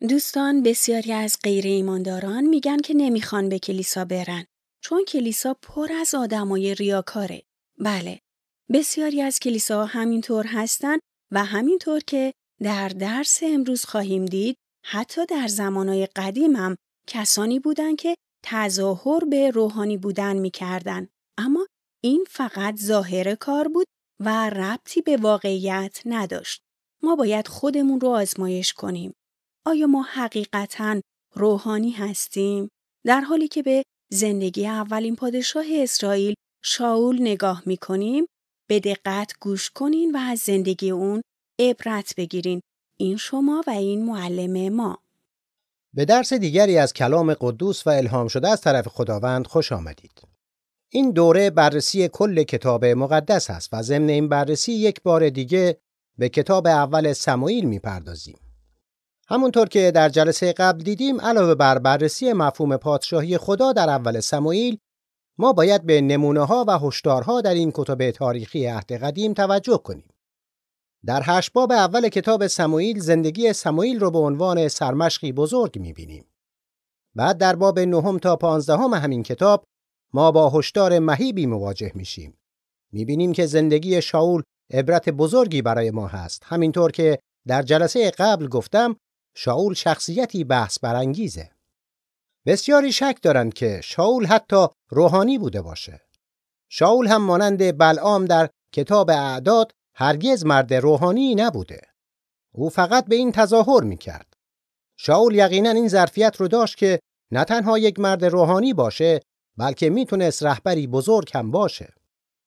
دوستان بسیاری از غیر ایمانداران میگن که نمی‌خوان به کلیسا برن چون کلیسا پر از آدمای ریاکاره. بله. بسیاری از کلیسا همینطور هستن و همینطور که در درس امروز خواهیم دید حتی در زمانهای قدیم هم کسانی بودند که تظاهر به روحانی بودن می‌کردن اما این فقط ظاهر کار بود و ربطی به واقعیت نداشت. ما باید خودمون رو آزمایش کنیم. آیا ما حقیقتا روحانی هستیم؟ در حالی که به زندگی اولین پادشاه اسرائیل شاول نگاه می کنیم، به دقت گوش کنین و از زندگی اون عبرت بگیرین. این شما و این معلم ما. به درس دیگری از کلام قدوس و الهام شده از طرف خداوند خوش آمدید. این دوره بررسی کل کتاب مقدس است و ضمن این بررسی یک بار دیگه به کتاب اول سموئیل می‌پردازیم. همونطور که در جلسه قبل دیدیم علاوه بر بررسی مفهوم پادشاهی خدا در اول سموئیل ما باید به نمونه ها و هشدارها در این کتب تاریخی عهد قدیم توجه کنیم. در هشت باب اول کتاب سموئیل زندگی سموئیل رو به عنوان سرمشقی بزرگ می‌بینیم. بعد در باب نهم تا پانزدهم همین کتاب ما با هشدار مهیبی مواجه میشیم. می‌بینیم که زندگی شاول عبرت بزرگی برای ما هست. همینطور که در جلسه قبل گفتم شاول شخصیتی بحث برانگیزه. بسیاری شک دارند که شاول حتی روحانی بوده باشه. شاول هم مانند بلعام در کتاب اعداد هرگز مرد روحانی نبوده. او فقط به این تظاهر می‌کرد. شاول یقینا این ظرفیت رو داشت که نه تنها یک مرد روحانی باشه بلکه می‌تونست رهبری بزرگ هم باشه.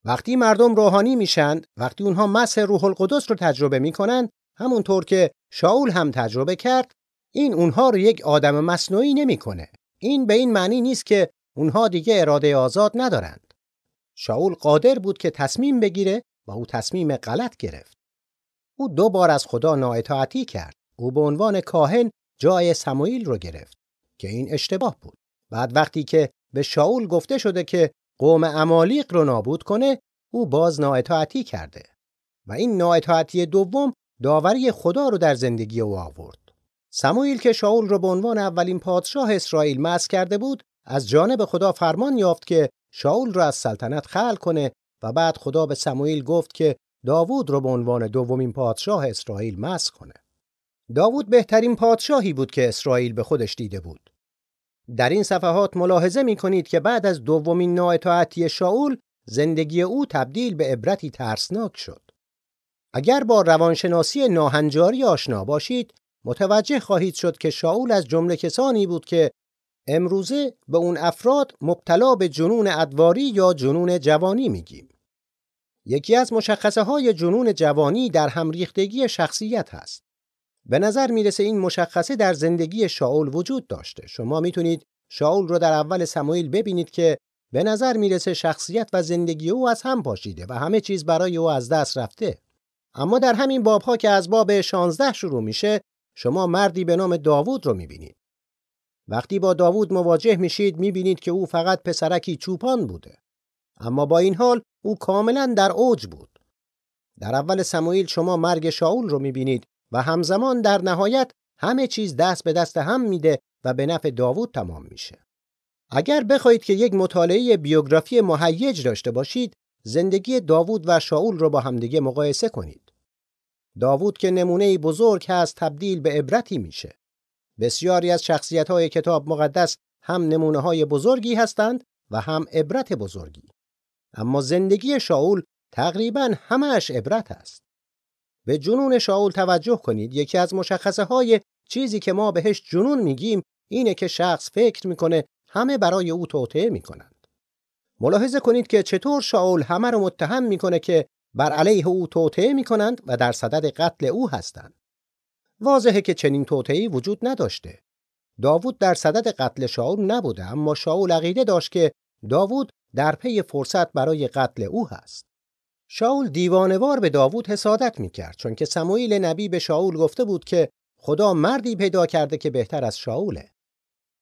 وقتی مردم روحانی میشن، وقتی اونها مسح روح القدس رو تجربه می‌کنن، همونطور که شاول هم تجربه کرد، این اونها رو یک آدم مصنوعی نمی‌کنه. این به این معنی نیست که اونها دیگه اراده آزاد ندارند. شاول قادر بود که تصمیم بگیره و او تصمیم غلط گرفت. او دو بار از خدا نااطاعتی کرد. او به عنوان کاهن جای سموئیل رو گرفت که این اشتباه بود. بعد وقتی که به شاول گفته شده که قوم امالیق رو نابود کنه، او باز نااطاعتی کرده. و این نااطاعتی دوم داوری خدا رو در زندگی او آورد. سموئیل که شاول رو به عنوان اولین پادشاه اسرائیل مس کرده بود، از جانب خدا فرمان یافت که شاول را از سلطنت خلع کنه و بعد خدا به سموئیل گفت که داوود رو به عنوان دومین پادشاه اسرائیل مس کنه. داوود بهترین پادشاهی بود که اسرائیل به خودش دیده بود. در این صفحات ملاحظه می کنید که بعد از دومین نااطاعتی شاول زندگی او تبدیل به عبرتی ترسناک شد. اگر با روانشناسی ناهنجاری آشنا باشید متوجه خواهید شد که شاول از جمله کسانی بود که امروزه به اون افراد مبتلا به جنون ادواری یا جنون جوانی میگیم. یکی از مشخصه های جنون جوانی در همریختگی شخصیت هست. به نظر می‌رسه این مشخصه در زندگی شاول وجود داشته. شما می‌تونید شاول رو در اول سموئیل ببینید که به نظر می‌رسه شخصیت و زندگی او از هم پاشیده و همه چیز برای او از دست رفته. اما در همین بابها که از باب 16 شروع میشه شما مردی به نام داوود رو می‌بینید. وقتی با داوود مواجه میشید می‌بینید که او فقط پسرکی چوپان بوده. اما با این حال او کاملا در اوج بود. در اول سموئیل شما مرگ شاول رو می‌بینید و همزمان در نهایت همه چیز دست به دست هم میده و به نفع داوود تمام میشه. اگر بخواید که یک مطالعه بیوگرافی مهیج داشته باشید، زندگی داوود و شاول رو با همدیگه مقایسه کنید. داوود که نمونه بزرگ هست تبدیل به عبرتی میشه. بسیاری از شخصیت‌های کتاب مقدس هم نمونه های بزرگی هستند و هم عبرت بزرگی. اما زندگی شاول تقریبا همهش عبرت است. به جنون شاول توجه کنید. یکی از مشخصه های چیزی که ما بهش جنون میگیم اینه که شخص فکر می‌کنه همه برای او توطئه می‌کنند. ملاحظه کنید که چطور شاول همه رو متهم می‌کنه که بر علیه او توطئه می‌کنند و در صدد قتل او هستند. واضحه که چنین توطئه‌ای وجود نداشته. داوود در صدد قتل شاول نبوده اما شاول عقیده داشت که داوود در پی فرصت برای قتل او هست. شاول دیوانوار به داوود حسادت می‌کرد چون که سموئیل نبی به شاول گفته بود که خدا مردی پیدا کرده که بهتر از شاوله.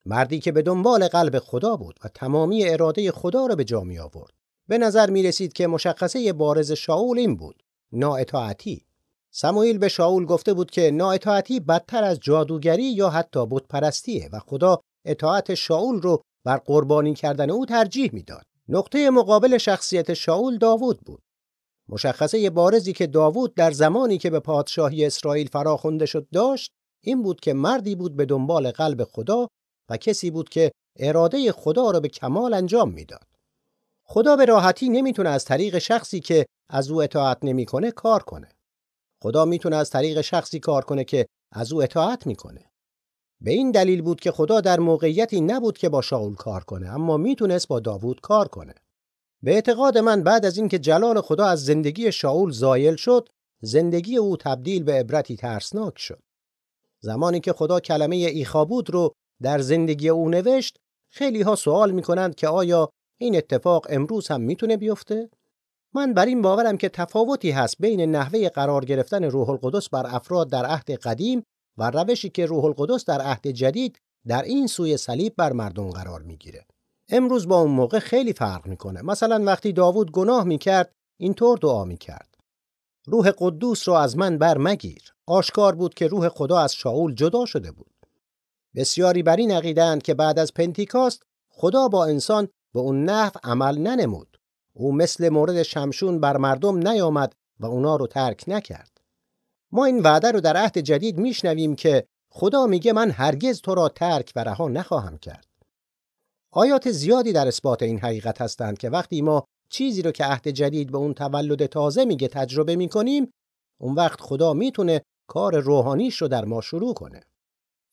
مردی که به دنبال قلب خدا بود و تمامی اراده خدا را به جا می آورد. به نظر می رسید که مشخصه بارز شاول این بود. نااطاعتی. سموئیل به شاول گفته بود که نااطاعتی بدتر از جادوگری یا حتی بتپرستیه و خدا اطاعت شاول رو بر قربانی کردن او ترجیح می‌داد. نقطه مقابل شخصیت شاول داوود بود. مشخصه بارزی که داوود در زمانی که به پادشاهی اسرائیل فراخونده شد داشت این بود که مردی بود به دنبال قلب خدا و کسی بود که اراده خدا را به کمال انجام می‌داد. خدا به راحتی نمی‌تونه از طریق شخصی که از او اطاعت نمی‌کنه کار کنه. خدا می‌تونه از طریق شخصی کار کنه که از او اطاعت می‌کنه. به این دلیل بود که خدا در موقعیتی نبود که با شاول کار کنه اما می‌تونست با داوود کار کنه. به اعتقاد من بعد از اینکه جلال خدا از زندگی شاول زایل شد، زندگی او تبدیل به عبرتی ترسناک شد. زمانی که خدا کلمه ایخابود رو در زندگی او نوشت، خیلی ها سوال می‌کنند که آیا این اتفاق امروز هم می‌تونه بیفته؟ من بر این باورم که تفاوتی هست بین نحوه قرار گرفتن روح القدس بر افراد در عهد قدیم و روشی که روح القدس در عهد جدید در این سوی صلیب بر مردم قرار می‌گیره. امروز با اون موقع خیلی فرق می‌کنه. مثلا وقتی داوود گناه می‌کرد اینطور دعا می‌کرد. روح قدوس را از من بر مگیر. آشکار بود که روح خدا از شاول جدا شده بود. بسیاری بر این عقیدند که بعد از پنتیکاست خدا با انسان به اون نحو عمل ننمود. او مثل مورد شمشون بر مردم نیامد و اونا رو ترک نکرد. ما این وعده رو در عهد جدید میشنویم که خدا میگه من هرگز تو را ترک و رها نخواهم کرد. آیات زیادی در اثبات این حقیقت هستند که وقتی ما چیزی رو که عهد جدید به اون تولد تازه میگه تجربه می‌کنیم اون وقت خدا می‌تونه کار روحانیش رو در ما شروع کنه.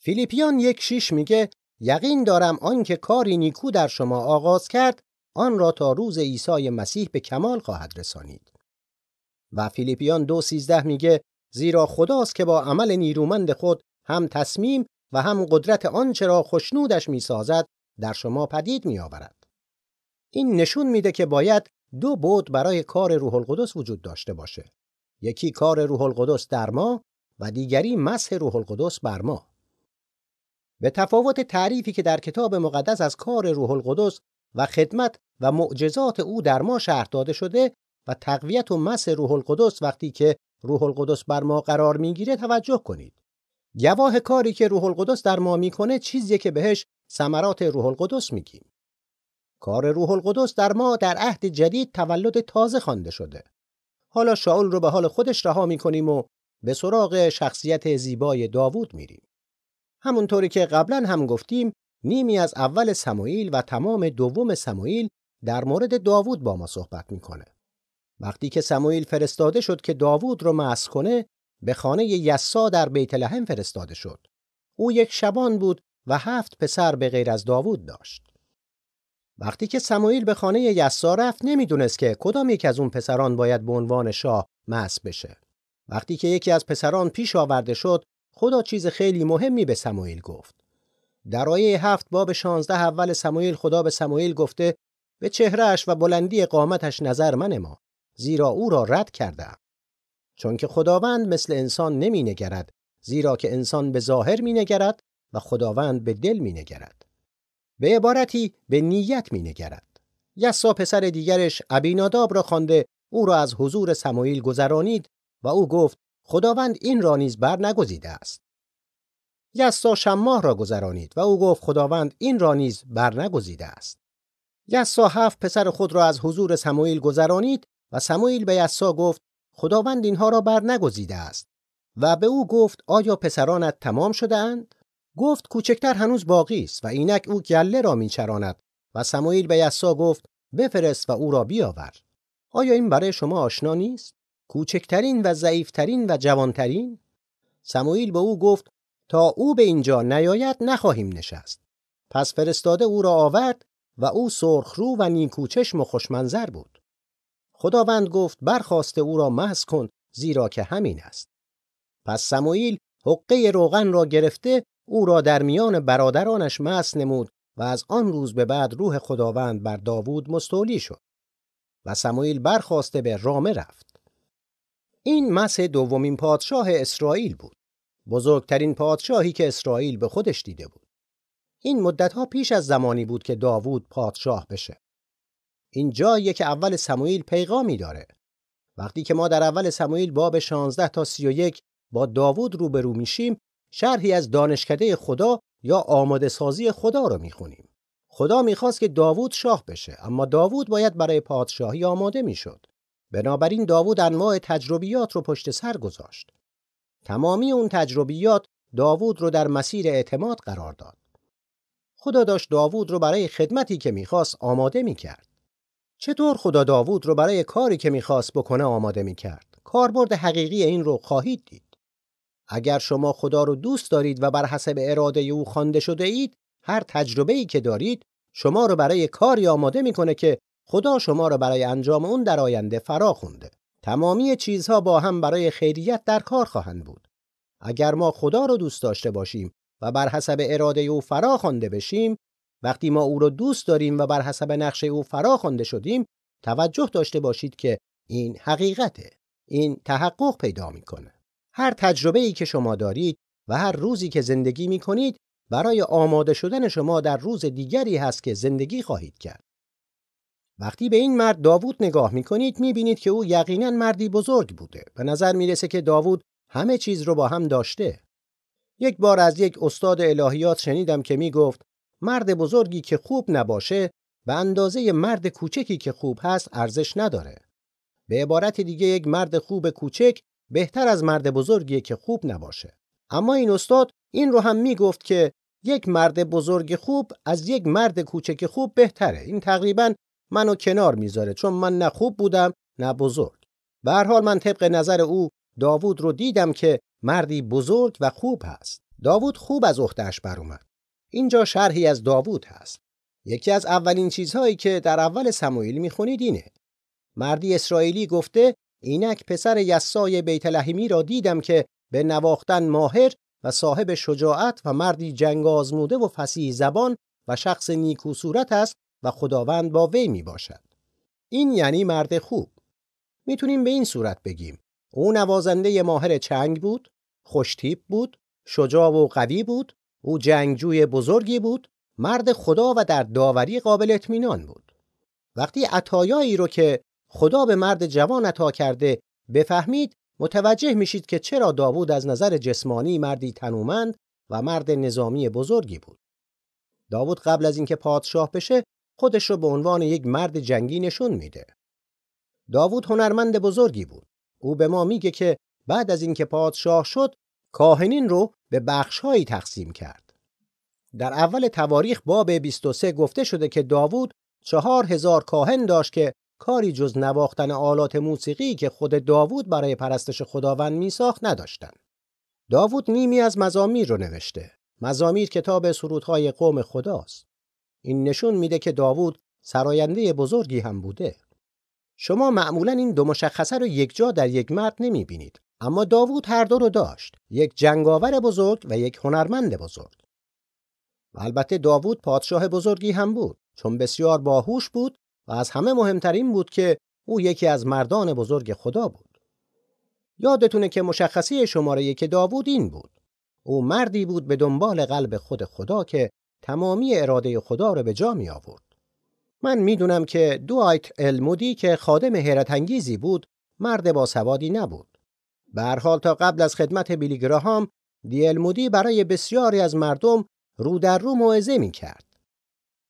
فیلیپیان یک شیش میگه یقین دارم آنکه کاری نیکو در شما آغاز کرد آن را تا روز عیسی مسیح به کمال خواهد رسانید. و فیلیپیان دو سیزده میگه زیرا خداست که با عمل نیرومند خود هم تصمیم و هم قدرت آنچه را خوشنودش می‌سازد در شما پدید میآورد. این نشون میده که باید دو بود برای کار روح القدس وجود داشته باشه. یکی کار روح القدس در ما و دیگری مسح روح القدس بر ما. به تفاوت تعریفی که در کتاب مقدس از کار روح القدس و خدمت و معجزات او در ما شرح داده شده و تقویت و مس روح القدس وقتی که روح القدس بر ما قرار می‌گیره توجه کنید. گواه کاری که روح القدس در ما می‌کنه چیزیه که بهش ثمرات روح القدس میگیم. کار روح القدس در ما در عهد جدید تولد تازه خوانده شده. حالا شاول رو به حال خودش رها می‌کنیم و به سراغ شخصیت زیبای داوود میریم. همونطوری که قبلا هم گفتیم نیمی از اول سموئیل و تمام دوم سموئیل در مورد داوود با ما صحبت می‌کنه. وقتی که سموئیل فرستاده شد که داوود رو مسخ کنه به خانه یسا در بیت لحم فرستاده شد. او یک شبان بود و هفت پسر به غیر از داوود داشت. وقتی که سموئیل به خانه یسا رفت نمی‌دونست که کدام یک از اون پسران باید به عنوان شاه مسخ بشه. وقتی که یکی از پسران پیش آورده شد خدا چیز خیلی مهمی به سموئیل گفت. در آیه هفت باب شانزده اول سموئیل خدا به سموئیل گفته به چهرهش و بلندی قامتش نظر من ما زیرا او را رد کردم چون که خداوند مثل انسان نمی نگرد زیرا که انسان به ظاهر می نگرد و خداوند به دل می نگرد به عبارتی به نیت می نگرد یسا پسر دیگرش ابیناداب را خوانده او را از حضور سموئیل گذرانید و او گفت خداوند این را نیز بر نگزیده است. یسا شماه را گذرانید و او گفت خداوند این را نیز بر نگزیده است. یسا هفت پسر خود را از حضور سموئیل گذرانید و سموئیل به یسا گفت خداوند اینها را بر نگزیده است. و به او گفت آیا پسرانت تمام شده اند؟ گفت کوچکتر هنوز باقی است و اینک او گله را میچراند و سموئیل به یسا گفت بفرست و او را بیاور. آیا این برای شما آشنا نیست؟ کوچکترین و ضعیفترین و جوانترین؟ سموئیل به او گفت تا او به اینجا نیاید نخواهیم نشست. پس فرستاده او را آورد و او سرخرو و نیکوچشم و خوشمنظر بود. خداوند گفت برخواسته او را محض کن زیرا که همین است. پس سموئیل حقه روغن را گرفته او را در میان برادرانش مس نمود و از آن روز به بعد روح خداوند بر داوود مستولی شد. و سموئیل برخواسته به رامه رفت. این مس دومین پادشاه اسرائیل بود بزرگترین پادشاهی که اسرائیل به خودش دیده بود این مدتها پیش از زمانی بود که داوود پادشاه بشه این جاییه که اول سموئیل پیغامی داره وقتی که ما در اول سموئیل باب 16 تا 31 با داوود روبرو میشیم شرحی از دانشکده خدا یا آماده سازی خدا رو می‌خونیم. خدا می‌خواست که داوود شاه بشه اما داوود باید برای پادشاهی آماده می‌شد. بنابراین داوود انواع تجربیات رو پشت سر گذاشت. تمامی اون تجربیات داوود رو در مسیر اعتماد قرار داد. خدا داشت داوود رو برای خدمتی که می‌خواست آماده می‌کرد. چطور خدا داوود رو برای کاری که می‌خواست بکنه آماده می‌کرد؟ کاربرد حقیقی این رو خواهید دید. اگر شما خدا رو دوست دارید و بر حسب اراده او خوانده شده اید، هر تجربه ای که دارید شما رو برای کاری آماده می‌کنه که خدا شما رو برای انجام اون در آینده فرا خونده. تمامی چیزها با هم برای خیریت در کار خواهند بود. اگر ما خدا رو دوست داشته باشیم و بر حسب اراده او فرا خوانده بشیم، وقتی ما او رو دوست داریم و بر حسب نقشه او فرا خوانده شدیم، توجه داشته باشید که این حقیقته. این تحقق پیدا می‌کنه. هر تجربه ای که شما دارید و هر روزی که زندگی می کنید برای آماده شدن شما در روز دیگری هست که زندگی خواهید کرد. وقتی به این مرد داوود نگاه می کنید می بینید که او یقینا مردی بزرگ بوده. به نظر می رسه که داوود همه چیز رو با هم داشته. یک بار از یک استاد الهیات شنیدم که می گفت مرد بزرگی که خوب نباشه به اندازه مرد کوچکی که خوب هست ارزش نداره. به عبارت دیگه یک مرد خوب کوچک بهتر از مرد بزرگیه که خوب نباشه اما این استاد این رو هم می‌گفت که یک مرد بزرگ خوب از یک مرد کوچک خوب بهتره این تقریبا منو کنار می‌ذاره چون من نه خوب بودم نه بزرگ. به هر حال من طبق نظر او داوود رو دیدم که مردی بزرگ و خوب هست. داوود خوب از بر اومد اینجا شرحی از داوود هست. یکی از اولین چیزهایی که در اول سموئیل می‌خونید اینه. مردی اسرائیلی گفته اینک پسر یسای بیت لحیمی را دیدم که به نواختن ماهر و صاحب شجاعت و مردی جنگ آزموده و فسیح زبان و شخص نیکو صورت است و خداوند با وی می باشد. این یعنی مرد خوب. می‌تونیم به این صورت بگیم. او نوازنده ماهر چنگ بود، خوشتیپ بود، شجاع و قوی بود، او جنگجوی بزرگی بود، مرد خدا و در داوری قابل اطمینان بود. وقتی عطایایی رو که خدا به مرد جوان عطا کرده بفهمید متوجه میشید که چرا داوود از نظر جسمانی مردی تنومند و مرد نظامی بزرگی بود. داوود قبل از اینکه پادشاه بشه خودش رو به عنوان یک مرد جنگی نشون میده. داوود هنرمند بزرگی بود. او به ما میگه که بعد از اینکه پادشاه شد کاهنین رو به بخشهایی تقسیم کرد. در اول تواریخ باب 23 گفته شده که داوود چهار هزار کاهن داشت که کاری جز نواختن آلات موسیقی که خود داوود برای پرستش خداوند میساخت نداشتند. داوود نیمی از مزامیر رو نوشته. مزامیر کتاب سرودهای قوم خداست. این نشون میده که داوود سراینده بزرگی هم بوده. شما معمولا این دو مشخصه رو یک جا در یک مرد نمی بینید. اما داوود هر دو رو داشت. یک جنگاور بزرگ و یک هنرمند بزرگ. و البته داوود پادشاه بزرگی هم بود چون بسیار باهوش بود و از همه مهمترین بود که او یکی از مردان بزرگ خدا بود. یادتونه که مشخصی شماره یک داوود این بود. او مردی بود به دنبال قلب خود خدا که تمامی اراده خدا را به جا می آورد. من می‌دونم که دوایت المودی که خادم حیرت انگیزی بود مرد با سوادی نبود. به حال تا قبل از خدمت بیلی گراهام دی المودی برای بسیاری از مردم رو در رو موعظه می کرد.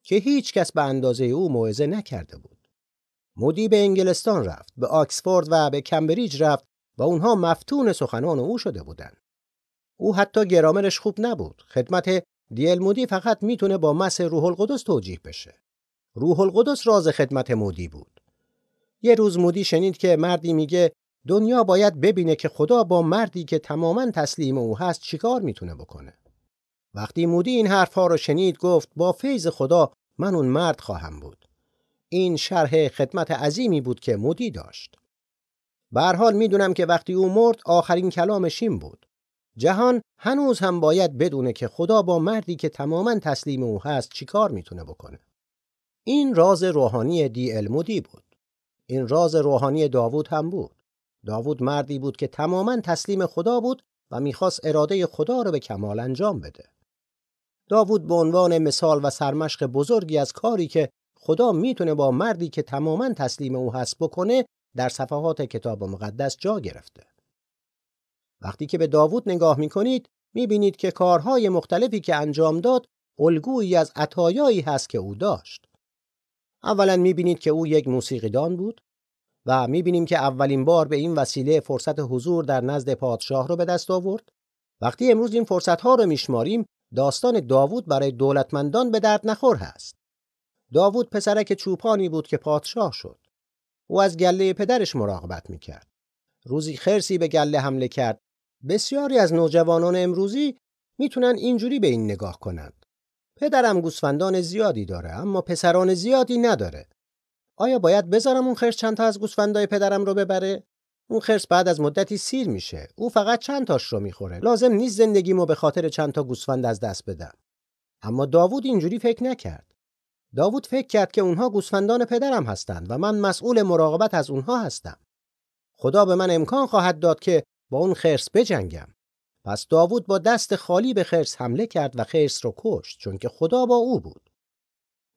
که هیچ کس به اندازه او موعظه نکرده بود. مودی به انگلستان رفت، به آکسفورد و به کمبریج رفت و اونها مفتون سخنان او شده بودند. او حتی گرامرش خوب نبود. خدمت دیل مودی فقط می‌تونه با مس روح القدس توجیه بشه. روح القدس راز خدمت مودی بود. یه روز مودی شنید که مردی میگه دنیا باید ببینه که خدا با مردی که تماما تسلیم او هست چیکار می‌تونه بکنه. وقتی مودی این حرفها رو شنید گفت با فیض خدا من اون مرد خواهم بود. این شرح خدمت عظیمی بود که مودی داشت. به حال می‌دونم که وقتی او مرد آخرین کلامش این بود. جهان هنوز هم باید بدونه که خدا با مردی که تماما تسلیم او هست چیکار می‌تونه بکنه. این راز روحانی دی المودی بود. این راز روحانی داوود هم بود. داوود مردی بود که تماما تسلیم خدا بود و می‌خواست اراده خدا رو به کمال انجام بده. داوود به عنوان مثال و سرمشق بزرگی از کاری که خدا می‌تونه با مردی که تماما تسلیم او هست بکنه در صفحات کتاب مقدس جا گرفته. وقتی که به داوود نگاه می کنید می بینید که کارهای مختلفی که انجام داد الگویی از عطایایی هست که او داشت. اولا می بینید که او یک موسیقیدان بود و می بینیم که اولین بار به این وسیله فرصت حضور در نزد پادشاه رو به دست آورد. وقتی امروز این فرصت ها رو میشماریم داستان داوود برای دولتمندان به درد نخور هست. داوود پسرک چوپانی بود که پادشاه شد. او از گله پدرش مراقبت می‌کرد. روزی خرسی به گله حمله کرد. بسیاری از نوجوانان امروزی می‌تونن اینجوری به این نگاه کنند. پدرم گوسفندان زیادی داره اما پسران زیادی نداره. آیا باید بذارم اون خرس چند تا از گوسفندای پدرم رو ببره؟ اون خرس بعد از مدتی سیر میشه. او فقط چند تاش رو می‌خوره. لازم نیست زندگیمو به خاطر چند تا گوسفند از دست بدم. اما داوود اینجوری فکر نکرد. داوود فکر کرد که اونها گوسفندان پدرم هستند و من مسئول مراقبت از اونها هستم. خدا به من امکان خواهد داد که با اون خرس بجنگم. پس داوود با دست خالی به خرس حمله کرد و خرس رو کشت چون که خدا با او بود.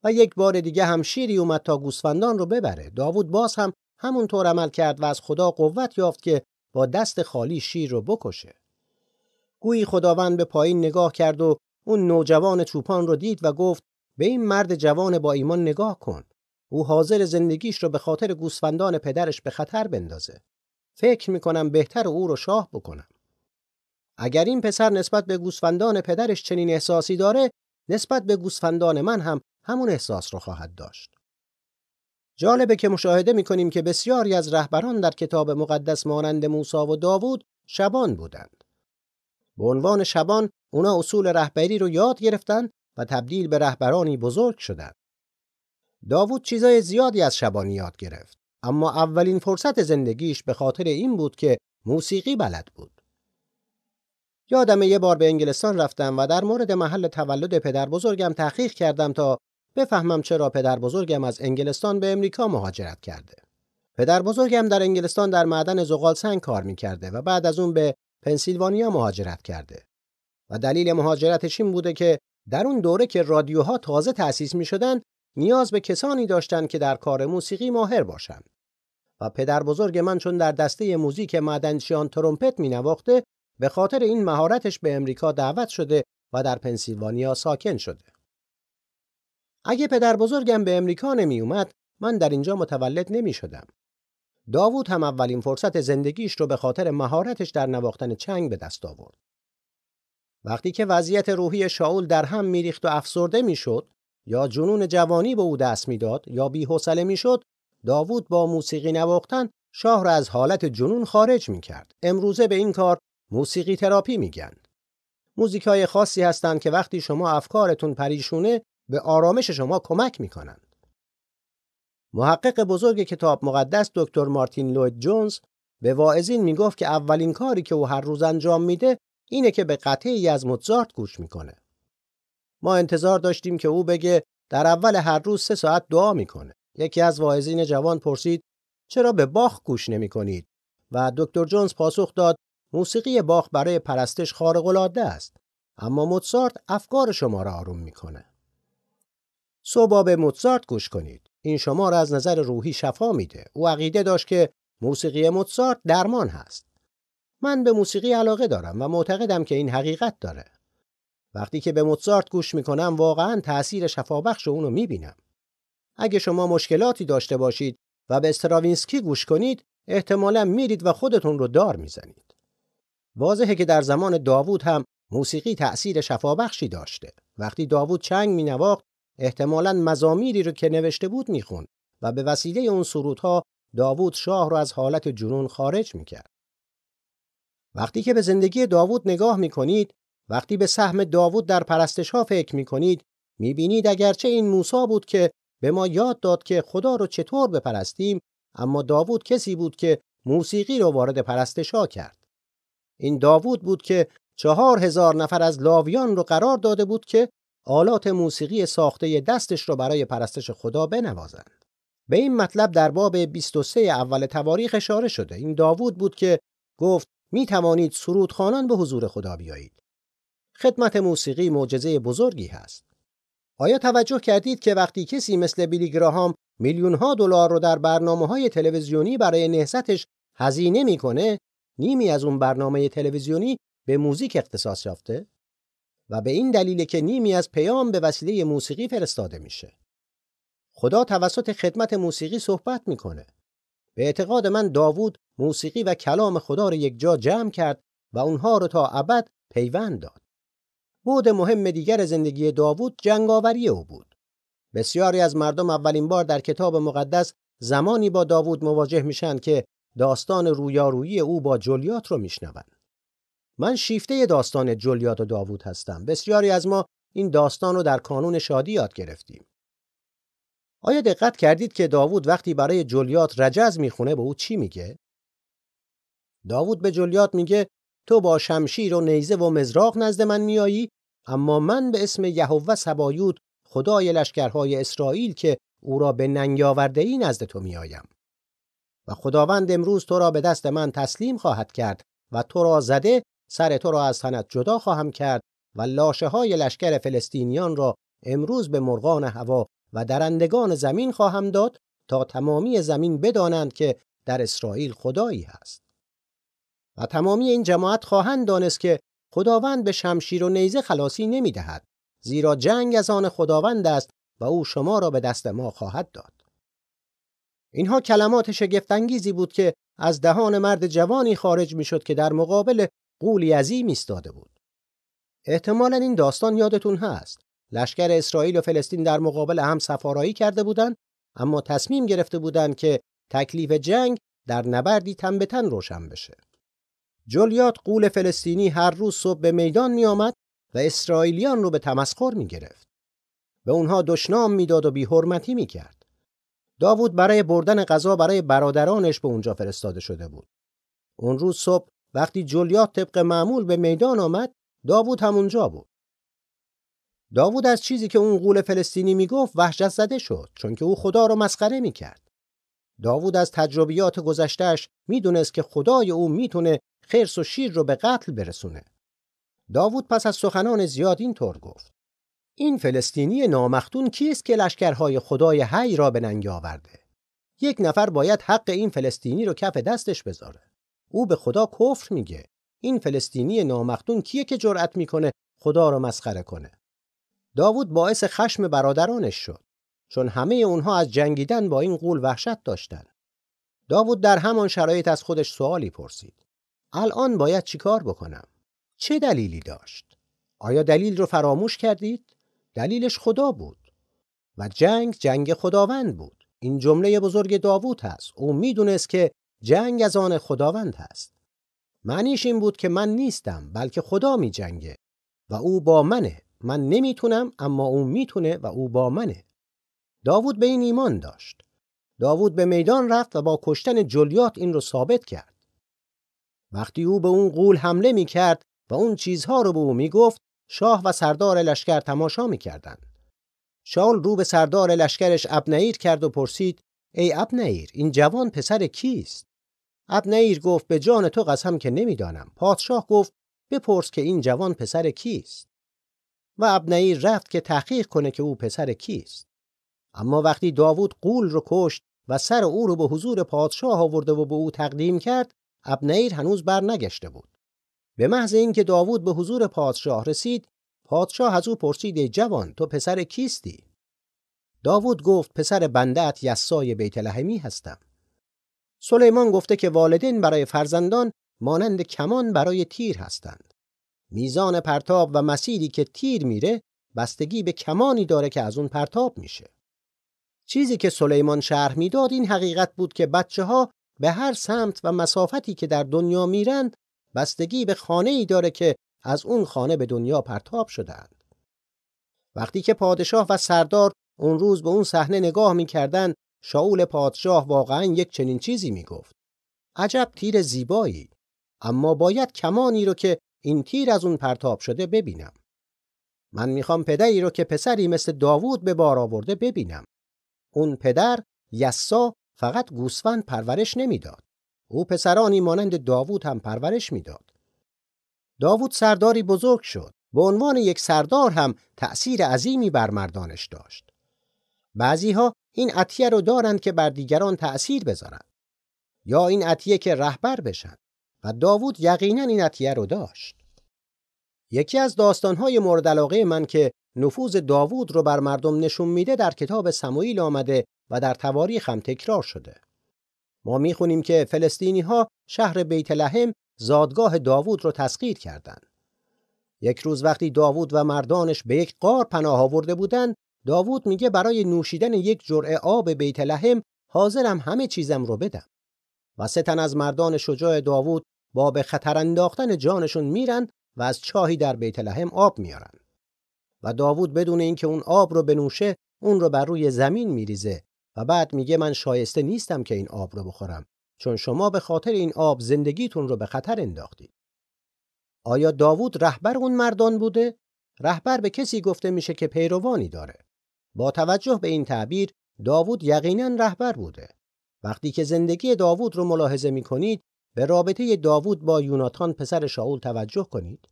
و یک بار دیگه هم شیری اومد تا گوسفندان رو ببره. داوود باز هم همونطور عمل کرد و از خدا قوت یافت که با دست خالی شیر رو بکشه. گویی خداوند به پایین نگاه کرد و اون نوجوان چوپان رو دید و گفت به این مرد جوان با ایمان نگاه کن. او حاضر زندگیش رو به خاطر گوسفندان پدرش به خطر بندازه. فکر می‌کنم بهتر او رو شاه بکنم. اگر این پسر نسبت به گوسفندان پدرش چنین احساسی داره، نسبت به گوسفندان من هم همون احساس رو خواهد داشت. جالبه که مشاهده می‌کنیم که بسیاری از رهبران در کتاب مقدس مانند موسی و داوود شبان بودند. به عنوان شبان اونا اصول رهبری رو یاد گرفتن و تبدیل به رهبرانی بزرگ شدند. داوود چیزای زیادی از شبانی یاد گرفت اما اولین فرصت زندگیش به خاطر این بود که موسیقی بلد بود. یادم یه بار به انگلستان رفتم و در مورد محل تولد پدر بزرگم تحقیق کردم تا بفهمم چرا پدر بزرگم از انگلستان به امریکا مهاجرت کرده. پدر بزرگم در انگلستان در معدن زغال سنگ کار می‌کرده و بعد از اون به پنسیلوانیا مهاجرت کرده. و دلیل مهاجرتش این بوده که در اون دوره که رادیوها تازه تأسیس می شدن نیاز به کسانی داشتند که در کار موسیقی ماهر باشند. و پدر بزرگ من چون در دسته موزیک معدنچیان ترومپت می نواخته به خاطر این مهارتش به امریکا دعوت شده و در پنسیلوانیا ساکن شده. اگه پدر بزرگم به امریکا نمی اومد من در اینجا متولد نمی شدم. داوود هم اولین فرصت زندگیش رو به خاطر مهارتش در نواختن چنگ به دست آورد. وقتی که وضعیت روحی شاول در هم میریخت و افسرده می‌شد یا جنون جوانی به او دست می‌داد یا بی‌حوصله می‌شد داوود با موسیقی نواختن شاه را از حالت جنون خارج می‌کرد. امروزه به این کار موسیقی تراپی میگن. موزیکای خاصی هستند که وقتی شما افکارتون پریشونه به آرامش شما کمک می‌کنند. محقق بزرگ کتاب مقدس دکتر مارتین لوید جونز به واعظین می‌گفت که اولین کاری که او هر روز انجام میده اینه که به قطعی از موزارت گوش می‌کنه. ما انتظار داشتیم که او بگه در اول هر روز سه ساعت دعا می‌کنه. یکی از واعظین جوان پرسید چرا به باخ گوش نمی کنید؟ و دکتر جونز پاسخ داد موسیقی باخ برای پرستش خارق العاده است اما موزارت افکار شما را آروم می‌کنه. صبح به موزارت گوش کنید. این شما را از نظر روحی شفا میده. او عقیده داشت که موسیقی موزارت درمان هست. من به موسیقی علاقه دارم و معتقدم که این حقیقت داره. وقتی که به موزارت گوش می‌کنم واقعا تأثیر شفابخش اونو می‌بینم. اگه شما مشکلاتی داشته باشید و به استراوینسکی گوش کنید احتمالا میرید و خودتون رو دار می‌زنید. واضحه که در زمان داوود هم موسیقی تأثیر شفابخشی داشته. وقتی داوود چنگ مینواخت احتمالا مزامیری رو که نوشته بود می‌خوند و به وسیله اون سرودها داوود شاه رو از حالت جنون خارج می‌کرد. وقتی که به زندگی داوود نگاه می کنید، وقتی به سهم داوود در پرستش ها فکر می کنید، می بینید اگرچه این موسا بود که به ما یاد داد که خدا رو چطور بپرستیم، اما داوود کسی بود که موسیقی رو وارد پرستش ها کرد. این داوود بود که چهار هزار نفر از لاویان رو قرار داده بود که آلات موسیقی ساخته دستش رو برای پرستش خدا بنوازند. به این مطلب در باب 23 اول تواریخ اشاره شده. این داوود بود که گفت می توانید سرودخوانان به حضور خدا بیایید. خدمت موسیقی معجزه بزرگی هست. آیا توجه کردید که وقتی کسی مثل بیلی گراهام میلیون ها دلار رو در برنامه های تلویزیونی برای نهضتش هزینه می‌کنه نیمی از اون برنامه تلویزیونی به موزیک اختصاص یافته؟ و به این دلیل که نیمی از پیام به وسیله موسیقی فرستاده میشه. خدا توسط خدمت موسیقی صحبت می‌کنه. به اعتقاد من داوود موسیقی و کلام خدا رو یک جا جمع کرد و اونها رو تا ابد پیوند داد. بود مهم دیگر زندگی داوود جنگاوری او بود بسیاری از مردم اولین بار در کتاب مقدس زمانی با داوود مواجه میشن که داستان رویارویی او با جولیات رو میشنوند. من شیفته داستان جولیات و داوود هستم. بسیاری از ما این داستان رو در کانون شادی یاد گرفتیم. آیا دقت کردید که داوود وقتی برای جولیات رجز می‌خونه به او چی میگه؟ داوود به جولیات میگه تو با شمشیر و نیزه و مزراق نزد من میایی اما من به اسم یهوه سبایوت خدای لشکرهای اسرائیل که او را به ننگ آورده ای نزد تو میآیم و خداوند امروز تو را به دست من تسلیم خواهد کرد و تو را زده سر تو را از تنت جدا خواهم کرد و لاشه های لشکر فلسطینیان را امروز به مرغان هوا و درندگان زمین خواهم داد تا تمامی زمین بدانند که در اسرائیل خدایی هست. و تمامی این جماعت خواهند دانست که خداوند به شمشیر و نیزه خلاصی نمی دهد زیرا جنگ از آن خداوند است و او شما را به دست ما خواهد داد. اینها کلمات شگفتانگیزی بود که از دهان مرد جوانی خارج می‌شد که در مقابل قولی عظیم ایستاده بود. احتمالا این داستان یادتون هست. لشکر اسرائیل و فلسطین در مقابل هم سفارایی کرده بودند اما تصمیم گرفته بودند که تکلیف جنگ در نبردی تن به تن روشن بشه. جولیات قول فلسطینی هر روز صبح به میدان می آمد و اسرائیلیان رو به تمسخر می گرفت. به اونها دشنام می‌داد و بیحرمتی می کرد. داوود برای بردن غذا برای برادرانش به اونجا فرستاده شده بود. اون روز صبح وقتی جولیات طبق معمول به میدان آمد داوود هم اونجا بود. داوود از چیزی که اون قول فلسطینی می‌گفت وحشت زده شد چون که او خدا رو مسخره می‌کرد. داوود از تجربیات گذشتهش می‌دونست که خدای او می‌تونه خرس و شیر رو به قتل برسونه. داوود پس از سخنان زیاد اینطور گفت. این فلسطینی نامختون کیست که لشکرهای خدای حی را به ننگ آورده؟ یک نفر باید حق این فلسطینی رو کف دستش بذاره. او به خدا کفر میگه. این فلسطینی نامختون کیه که جرأت می‌کنه خدا رو مسخره کنه؟ داوود باعث خشم برادرانش شد. چون همه اونها از جنگیدن با این قول وحشت داشتن. داوود در همان شرایط از خودش سوالی پرسید. الان باید چیکار بکنم؟ چه دلیلی داشت؟ آیا دلیل رو فراموش کردید؟ دلیلش خدا بود و جنگ جنگ خداوند بود. این جمله بزرگ داوود هست. او می‌دونست که جنگ از آن خداوند هست. معنیش این بود که من نیستم بلکه خدا می جنگه و او با منه. من نمی‌تونم اما او می‌تونه و او با منه. داوود به این ایمان داشت. داوود به میدان رفت و با کشتن جلیات این رو ثابت کرد. وقتی او به اون قول حمله می کرد و اون چیزها رو به او می گفت شاه و سردار لشکر تماشا می کردن. شاول رو به سردار لشکرش ابنعیر کرد و پرسید ای ابنعیر این جوان پسر کیست؟ ابنعیر گفت به جان تو قسم که نمی‌دانم. پادشاه گفت بپرس که این جوان پسر کیست؟ و ابنعیر رفت که تحقیق کنه که او پسر کیست. اما وقتی داوود قول رو کشت و سر او رو به حضور پادشاه آورده و به او تقدیم کرد ابنیر هنوز بر نگشته بود. به محض اینکه داوود به حضور پادشاه رسید، پادشاه از او پرسید جوان تو پسر کیستی؟ داوود گفت پسر بندت یسای بیت لحمی هستم. سلیمان گفته که والدین برای فرزندان مانند کمان برای تیر هستند. میزان پرتاب و مسیری که تیر میره بستگی به کمانی داره که از اون پرتاب میشه. چیزی که سلیمان شرح می‌داد این حقیقت بود که بچه ها به هر سمت و مسافتی که در دنیا میرند بستگی به خانه ای داره که از اون خانه به دنیا پرتاب شدند. وقتی که پادشاه و سردار اون روز به اون صحنه نگاه می‌کردند شاول پادشاه واقعا یک چنین چیزی می‌گفت. عجب تیر زیبایی اما باید کمانی رو که این تیر از اون پرتاب شده ببینم. من می‌خوام پدری رو که پسری مثل داوود به بار آورده ببینم. اون پدر یسا فقط گوسفند پرورش نمی‌داد. او پسرانی مانند داوود هم پرورش می‌داد. داوود سرداری بزرگ شد به عنوان یک سردار هم تأثیر عظیمی بر مردانش داشت. بعضی ها این عطیه رو دارند که بر دیگران تأثیر بذارند یا این عطیه که رهبر بشن و داوود یقینا این عطیه رو داشت. یکی از داستانهای مورد علاقه من که نفوذ داوود رو بر مردم نشون میده در کتاب سموئیل آمده و در تواریخ هم تکرار شده. ما می‌خونیم که فلسطینی ها شهر بیت لحم زادگاه داوود رو تسخیر کردند. یک روز وقتی داوود و مردانش به یک قار پناه آورده بودند، داوود میگه برای نوشیدن یک جرعه آب بیت لحم حاضرم همه چیزم رو بدم. و سه تن از مردان شجاع داوود با به خطر انداختن جانشون میرن و از چاهی در بیت لحم آب میارن. و داوود بدون اینکه اون آب رو بنوشه اون رو بر روی زمین میریزه و بعد میگه من شایسته نیستم که این آب رو بخورم چون شما به خاطر این آب زندگیتون رو به خطر انداختید. آیا داوود رهبر اون مردان بوده؟ رهبر به کسی گفته میشه که پیروانی داره. با توجه به این تعبیر داوود یقینا رهبر بوده. وقتی که زندگی داوود رو ملاحظه می‌کنید به رابطه داوود با یوناتان پسر شاول توجه کنید.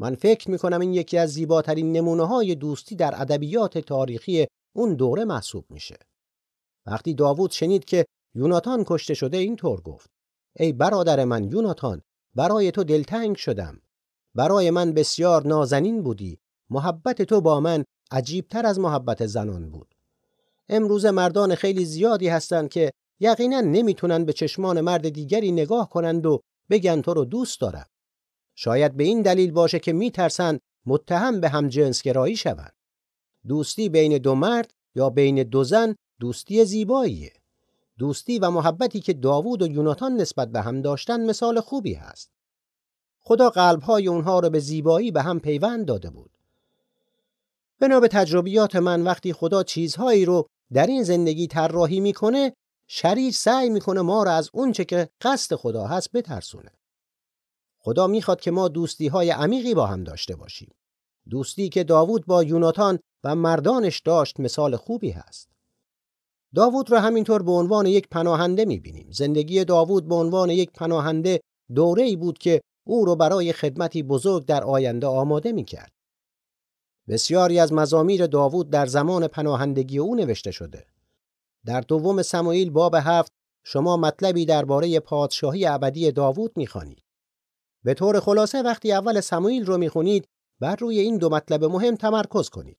من فکر می‌کنم این یکی از زیباترین نمونه های دوستی در ادبیات تاریخی اون دوره محسوب میشه. وقتی داوود شنید که یوناتان کشته شده اینطور گفت ای برادر من یوناتان برای تو دلتنگ شدم. برای من بسیار نازنین بودی. محبت تو با من عجیبتر از محبت زنان بود. امروز مردان خیلی زیادی هستند که یقینا نمی‌تونن به چشمان مرد دیگری نگاه کنند و بگن تو رو دوست دارم. شاید به این دلیل باشه که میترسند متهم به هم گرایی شوند. دوستی بین دو مرد یا بین دو زن دوستی زیباییه. دوستی و محبتی که داوود و یوناتان نسبت به هم داشتن مثال خوبی هست. خدا قلبهای اونها رو به زیبایی به هم پیوند داده بود. بنا به تجربیات من وقتی خدا چیزهایی رو در این زندگی طراحی می‌کنه شریر سعی می‌کنه ما رو از اونچه که قصد خدا هست بترسونه. خدا می‌خواد که ما دوستی های عمیقی با هم داشته باشیم. دوستی که داوود با یوناتان و مردانش داشت مثال خوبی هست. داوود را همینطور به عنوان یک پناهنده می‌بینیم. زندگی داوود به عنوان یک پناهنده دوره ای بود که او را برای خدمتی بزرگ در آینده آماده می‌کرد. بسیاری از مزامیر داوود در زمان پناهندگی او نوشته شده. در دوم سموئیل باب هفت شما مطلبی درباره پادشاهی ابدی داوود می‌خوانید. به طور خلاصه وقتی اول سموئیل رو می‌خونید بر روی این دو مطلب مهم تمرکز کنید.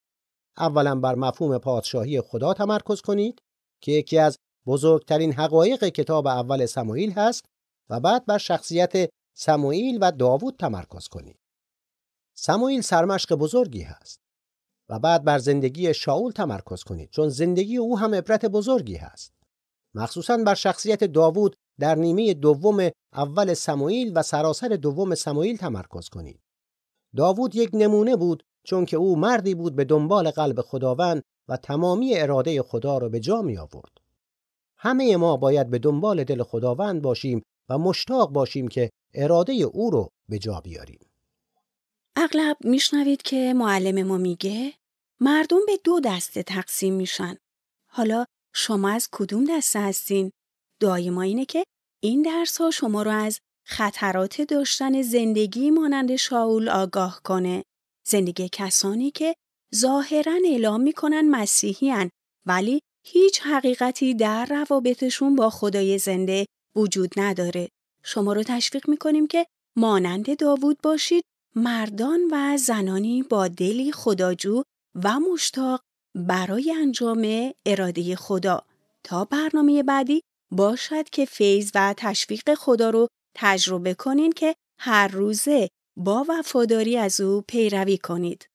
اولا بر مفهوم پادشاهی خدا تمرکز کنید. که یکی از بزرگترین حقایق کتاب اول سموئیل هست و بعد بر شخصیت سموئیل و داوود تمرکز کنید. سموئیل سرمشق بزرگی هست و بعد بر زندگی شاول تمرکز کنید چون زندگی او هم عبرت بزرگی هست. مخصوصا بر شخصیت داوود در نیمه دوم اول سموئیل و سراسر دوم سموئیل تمرکز کنید. داوود یک نمونه بود چون که او مردی بود به دنبال قلب خداوند و تمامی اراده خدا را به جا می آورد. همه ما باید به دنبال دل خداوند باشیم و مشتاق باشیم که اراده او رو به جا بیاریم. اغلب میشنوید که معلم ما میگه مردم به دو دسته تقسیم میشن. حالا شما از کدوم دسته هستین؟ دعای ما اینه که این درس ها شما رو از خطرات داشتن زندگی مانند شاول آگاه کنه. زندگی کسانی که ظاهرا اعلام می‌کنن مسیحیان ولی هیچ حقیقتی در روابطشون با خدای زنده وجود نداره. شما رو تشویق می‌کنیم که مانند داوود باشید مردان و زنانی با دلی خداجو و مشتاق برای انجام اراده خدا تا برنامه بعدی باشد که فیض و تشویق خدا رو تجربه کنین که هر روزه با وفاداری از او پیروی کنید.